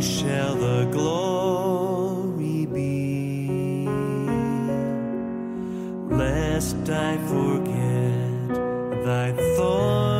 shall the glory be. Lest I forget thy thought.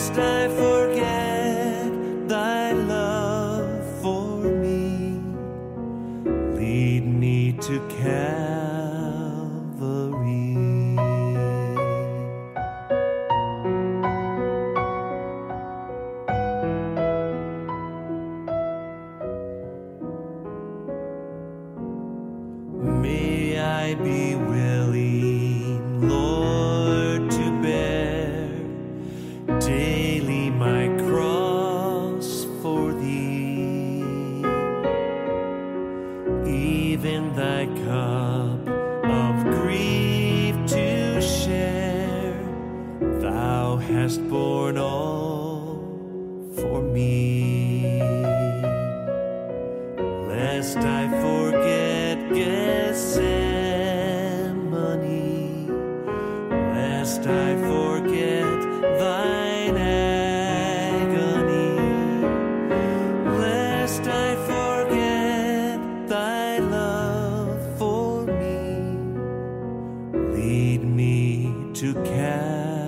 Lest I forget thy love for me. Lead me to Calvary. Even thy cup of grief to share. Thou hast borne all for me lest I Lead me to Calvary.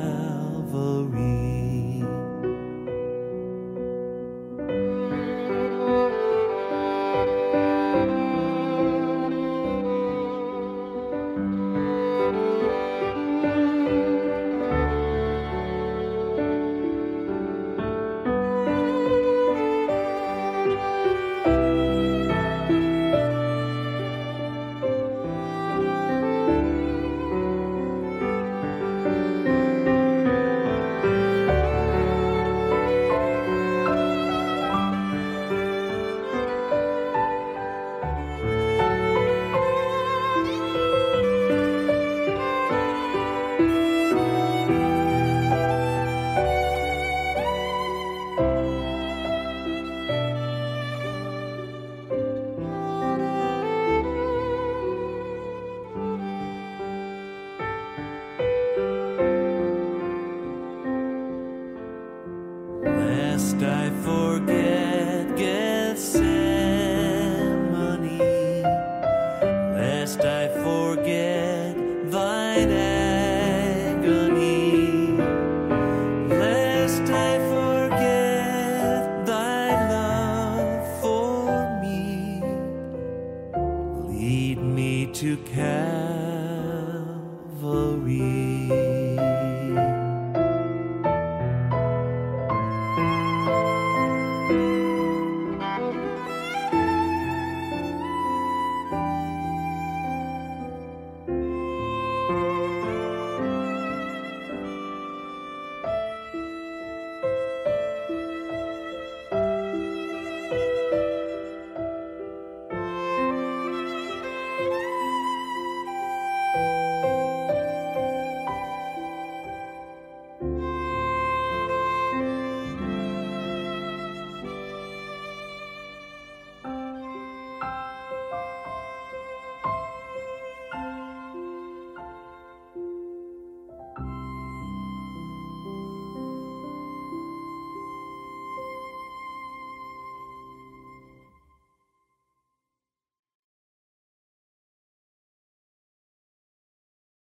Calvary.